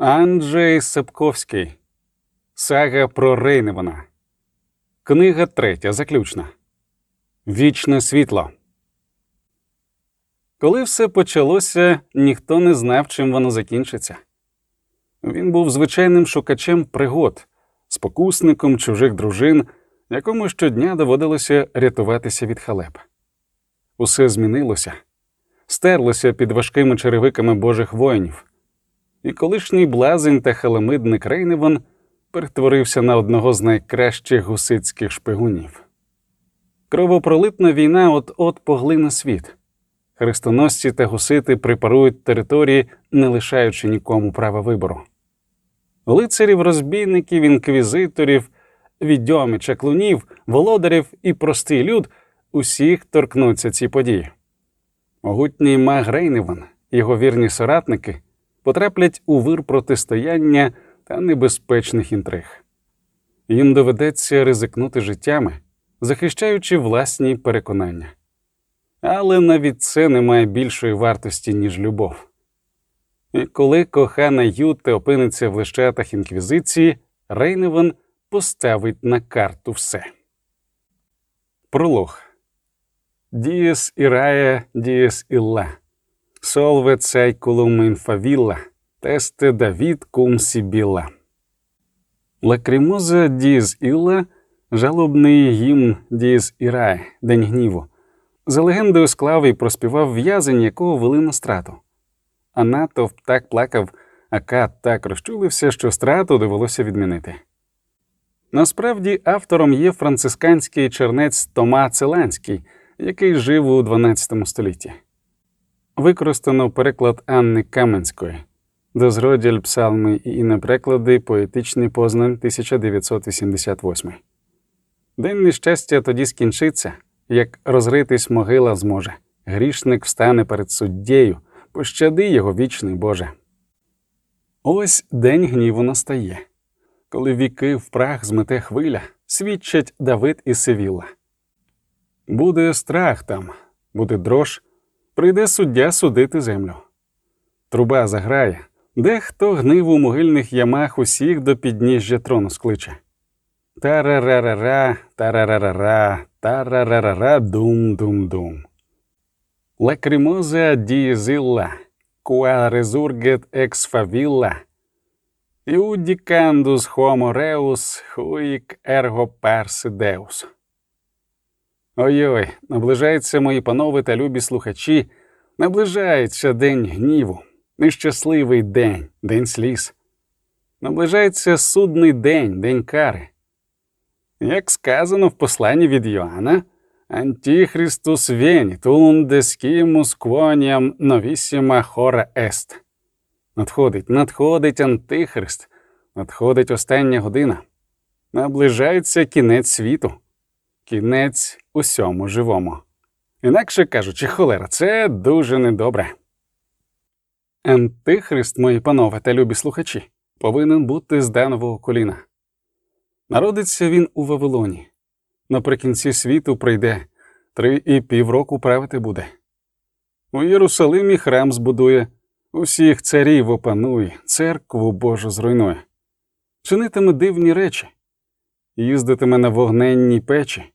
Анджей Сапковський. Сага про Рейневана. Книга третя. Заключна. Вічне світло. Коли все почалося, ніхто не знав, чим воно закінчиться. Він був звичайним шукачем пригод, спокусником чужих дружин, якому щодня доводилося рятуватися від халеп. Усе змінилося, стерлося під важкими черевиками божих воїнів, і колишній блазень та халамидник Рейневан перетворився на одного з найкращих гусицьких шпигунів. Кровопролитна війна от-от поглине світ. Хрестоносці та гусити припарують території, не лишаючи нікому права вибору. Лицарів, розбійників, інквізиторів, відьомі чаклунів, володарів і простий люд усіх торкнуться ці події. Могутній маг Рейневан, його вірні соратники потраплять у вир протистояння та небезпечних інтриг. Їм доведеться ризикнути життями, захищаючи власні переконання. Але навіть це не має більшої вартості, ніж любов. І коли кохана Юте опиниться в лищатах інквізиції, Рейневан поставить на карту все. Пролог Дієс ірая, дієс ілла, цей кулум інфавілла, тесте Давід кум сібіла. Лакримоза дієс ілла, жалобний гімн дієс ірає, день гніву. За легендою склав і проспівав в'язень, якого вели на страту. А натовп так плакав, а кат так розчулився, що страту довелося відмінити. Насправді автором є францисканський чернець Тома Целанський, який жив у XII столітті. Використано переклад Анни Каменської, Дозроділь псалми і інопреклади Поетичний Познань 1988. День нещастя тоді скінчиться, як розритись могила зможе. Грішник встане перед суддєю, пощади його вічний Боже. Ось день гніву настає коли віки в прах змете хвиля, свідчать Давид і Севіла. Буде страх там, буде дрож, прийде суддя судити землю. Труба заграє, дехто гнив у могильних ямах усіх до підніжжя трону скличе. Тарарарара, тарарарара, тарарарара, дум-дум-дум. Лакримоза дієзилла, куа резургет екс фавілла, Iudicandus homo reus Ой-ой, наближається, мої панове та любі слухачі, наближається день гніву, нещасливий день, день сліз. Наближається судний день, день кари. Як сказано в посланні від Йоанна, Антихристус венит, унде скімус квоніам новісіма хора ест. Надходить, надходить Антихрист, надходить остання година. Наближається кінець світу, кінець усьому живому. Інакше кажучи, холера, це дуже недобре. Антихрист, мої панове та любі слухачі, повинен бути з данового коліна. Народиться він у Вавилоні. Наприкінці світу прийде три і півроку правити буде. У Єрусалимі храм збудує. Усіх царів опанує, церкву Божу зруйнує, чинитиме дивні речі, їздитиме на вогненній печі.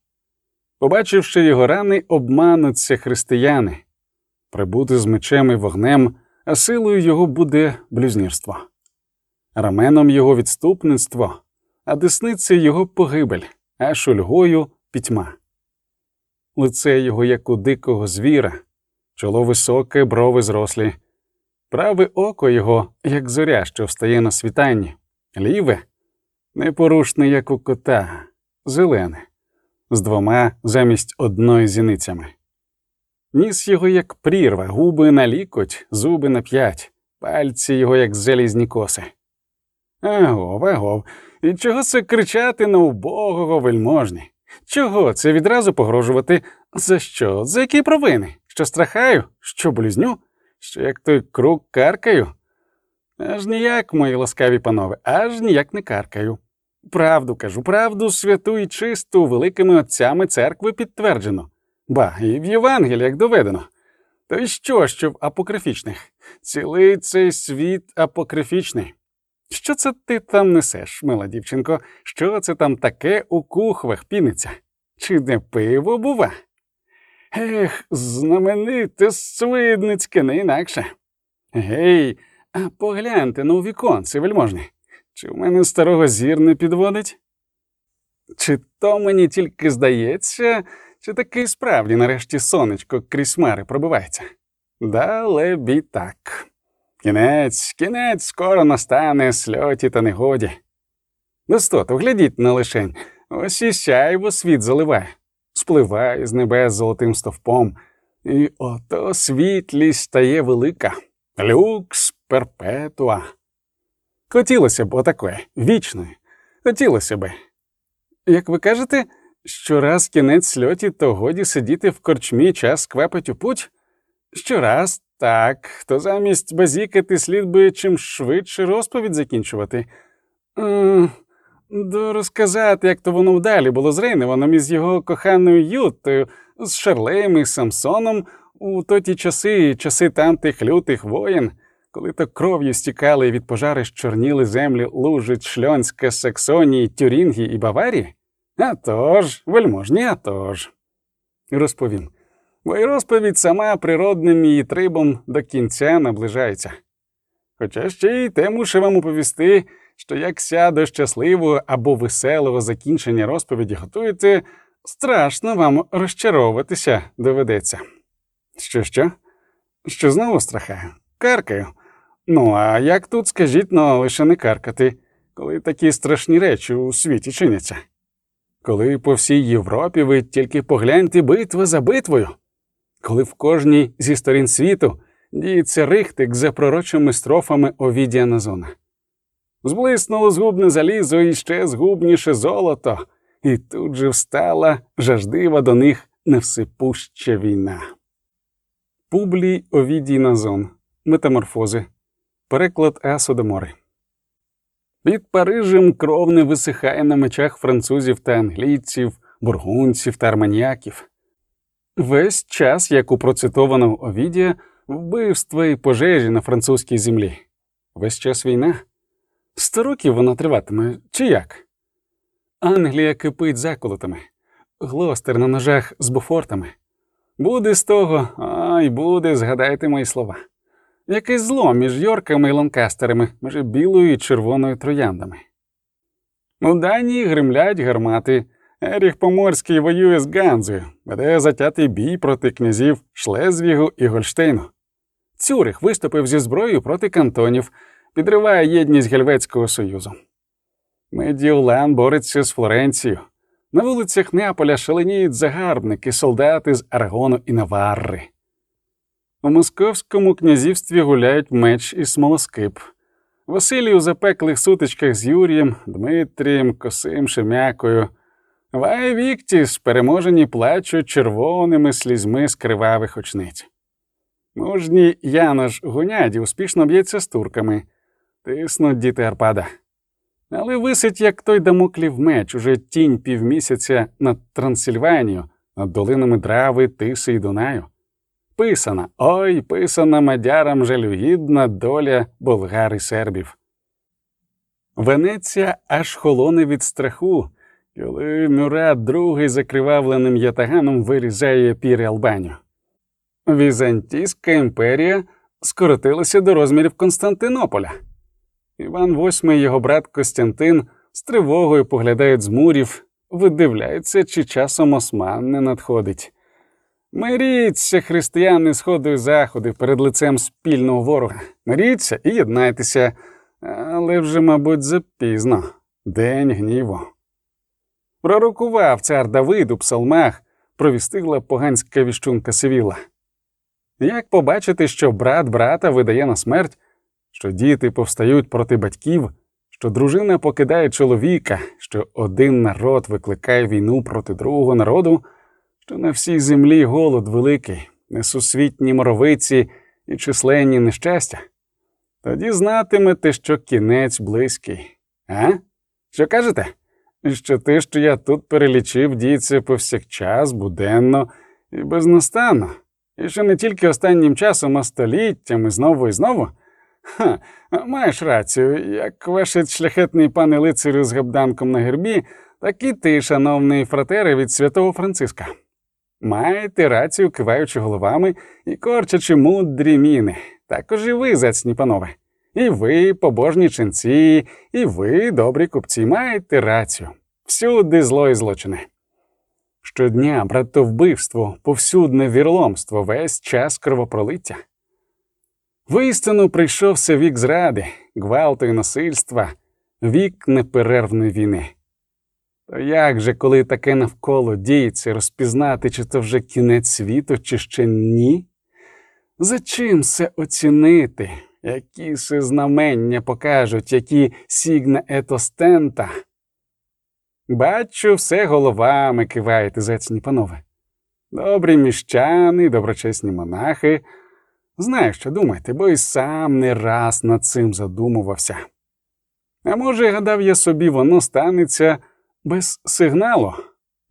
Побачивши його рани, обмануться християни, прибути з мечем і вогнем, а силою його буде блюзнірство, раменом його відступництво, а десниця його погибель, а шульгою пітьма. Лице його, як у дикого звіра, чоло високе, брови зрослі. Праве око його, як зоря, що встає на світанні, ліве непорушне, як у кота, зелене, з двома замість одної зіницями. Ніс його, як прірва, губи на лікоть, зуби на п'ять, пальці його, як залізні коси. Агов, агов, і чого це кричати на убогого вельможні? Чого це відразу погрожувати? За що? За які провини? Що страхаю? Що блюзню? що як той круг каркаю? Аж ніяк, мої ласкаві панове, аж ніяк не каркаю. Правду кажу, правду святу і чисту великими отцями церкви підтверджено, ба і в Євангеліях доведено. То й що, що в апокрифічних? Цілий цей світ апокрифічний. Що це ти там несеш, мила дівчинко? Що це там таке у кухвах піниться? Чи не пиво, бува? Ех, знамените свидницьке, не інакше. Гей, а погляньте на віконце, вельможне. Чи в мене старого зір не підводить? Чи то мені тільки здається, чи таки справді нарешті сонечко крізь хмари пробивається? Далебі так. Кінець, кінець скоро настане сльоті та негоді. Достото, глядіть на лишень, ось і сяйво світ заливає, спливає з небес золотим стовпом, і ото світлість стає велика. Люкс перпетуа. Хотілося б отакої, вічної. Хотілося б. Як ви кажете, щораз кінець сльоті, то годі сидіти в корчмі час квапить у путь? Щораз так, то замість базікати слід би чим швидше розповідь закінчувати. Е, до розказати, як то воно вдалі було з Рейневаном із його коханою Ютою, з Шарлеєм і Самсоном у тоті часи, часи тамтих лютих воєн, коли то кров'ю стікали від пожари чорніли землі Лужить, Шльонська, Саксонії, Тюрінгії і Баварії? А тож, вельможні, а тож. Розповім. Бо й розповідь сама природним її трибом до кінця наближається. Хоча ще й те мушу вам оповісти, що як ся до щасливого або веселого закінчення розповіді готуєте, страшно вам розчаровуватися доведеться. Що, що? Що знову страхаю? Каркаю. Ну, а як тут, скажіть, ну, лише не каркати, коли такі страшні речі у світі чиняться? Коли по всій Європі ви тільки погляньте битва за битвою, коли в кожній зі сторін світу діється рихтик за пророчими строфами Овідія Назона. Зблиснуло згубне залізо і ще згубніше золото, і тут же встала жаждива до них невсипуща війна. Публій Овідій Назон. Метаморфози. Переклад Асодемори. Під Парижем кров не висихає на мечах французів та англійців, бургунців та арманіяків. Весь час, як у процитованого Овідія, вбивства і пожежі на французькій землі. Весь час війна. Сто років вона триватиме, чи як? Англія кипить заколотами, глостер на ножах з буфортами. Буде з того, ай буде, згадайте мої слова. Якесь зло між Йорками і Ланкастерами, між білою і червоною трояндами. У Данії гримлять гармати. Еріх Поморський воює з Ганзою, веде затятий бій проти князів Шлезвігу і Гольштейну. Цюрих виступив зі зброєю проти кантонів, підриває єдність Гельветського Союзу. Медіолан бореться з Флоренцією. На вулицях Неаполя шаленіють загарбники, солдати з Арагону і Наварри. У Московському князівстві гуляють меч і смолоскип. Василій у запеклих сутичках з Юрієм, Дмитрієм, Косим, Шем'якою. Вай Віктіс переможені плачуть червоними слізьми з кривавих очниць. Мужній Янош Гуняді успішно б'ється з турками, тиснуть діти Арпада. Але висить, як той дамоклів меч, уже тінь півмісяця над Трансильванію, над долинами Драви, Тиси і Дунаю. Писана, ой, писана мадярам жалюгідна доля болгар і сербів. Венеція аж холоне від страху, коли Мюрат другий закривавленим ятаганом вирізає піри Албанію. Візантійська імперія скоротилася до розмірів Константинополя. Іван VIII і його брат Костянтин з тривогою поглядають з мурів, видивляються, чи часом осман не надходить. Миріться, християни сходу і заходи перед лицем спільного ворога. Миріться і єднайтеся, але вже, мабуть, запізно день гніву. Пророкував цар Давид у псалмах, провістигла поганська віщунка Сивіла. Як побачити, що брат брата видає на смерть, що діти повстають проти батьків, що дружина покидає чоловіка, що один народ викликає війну проти другого народу, що на всій землі голод великий, несусвітні моровиці і численні нещастя, тоді знатимете, що кінець близький. А? Що кажете? Що те, що я тут перелічив, діється повсякчас, буденно і безнастанно, і що не тільки останнім часом, а століттями знову і знову, Ха, маєш рацію, як ваш шляхетний пане лицарю з габданком на гербі, так і ти, шановний фратере від святого Франциска. Маєте рацію, киваючи головами і корчачи мудрі міни. Також і ви, зацні панове. І ви, побожні ченці, і ви, добрі купці, маєте рацію. Всюди зло і злочини. Щодня братовбивство, повсюдне вірломство, весь час кровопролиття. Воістину прийшовся вік зради, гвалту і насильства, вік неперервної війни. То як же, коли таке навколо діється, розпізнати, чи то вже кінець світу, чи ще ні? За чим все оцінити, які се знамення покажуть, які сігна етостента? Бачу, все головами киваєте, зецні панове. Добрі міщани, доброчесні монахи. Знаю, що думаєте, бо і сам не раз над цим задумувався. А може, гадав я собі, воно станеться без сигналу,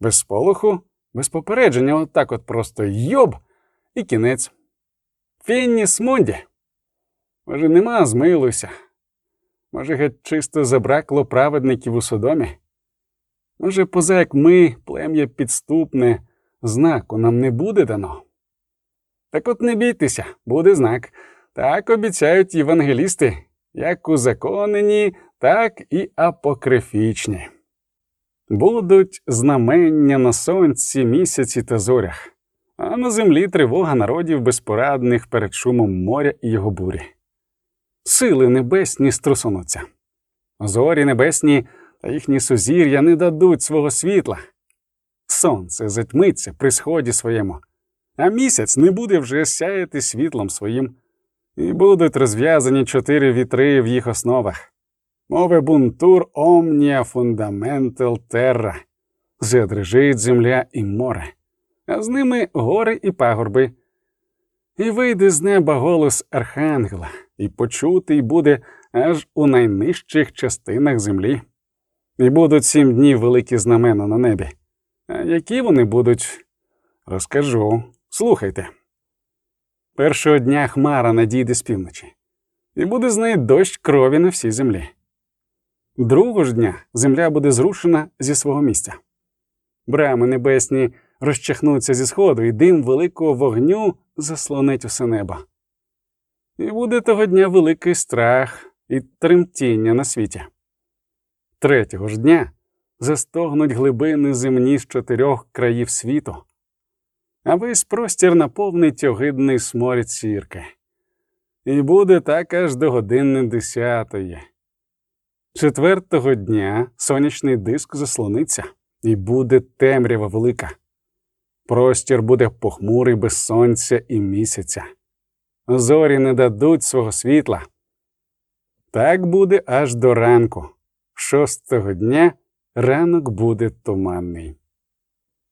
без сполоху, без попередження, отак от просто йоб і кінець. Фінніс. Може, нема, змилуйся. Може, геть чисто забракло праведників у Содомі. Може, поза як ми, плем'я підступне, знаку нам не буде дано. Так от не бійтеся, буде знак. Так обіцяють євангелісти, як узаконені, так і апокрифічні. Будуть знамення на сонці, місяці та зорях, а на землі тривога народів безпорадних перед шумом моря і його бурі. Сили небесні струсунуться, зорі небесні та їхні сузір'я не дадуть свого світла. Сонце затьмиться при сході своєму, а місяць не буде вже сяяти світлом своїм, і будуть розв'язані чотири вітри в їх основах. Мове бунтур омнія фундаментал терра, задрижить земля і море, а з ними гори і пагорби. І вийде з неба голос архангела, і почутий буде аж у найнижчих частинах землі. І будуть сім днів великі знамена на небі. А які вони будуть, розкажу. Слухайте. Першого дня хмара надійде з півночі, і буде з неї дощ крові на всій землі. Другого ж дня земля буде зрушена зі свого місця. Брами небесні розчахнуться зі сходу, і дим великого вогню заслонить усе небо. І буде того дня великий страх і тремтіння на світі. Третього ж дня застогнуть глибини земні з чотирьох країв світу, а весь простір наповнить огидний сморід сірки. І буде так аж до години десятої. Четвертого дня сонячний диск заслониться, і буде темрява велика. Простір буде похмурий без сонця і місяця. Зорі не дадуть свого світла. Так буде аж до ранку. Шостого дня ранок буде туманний.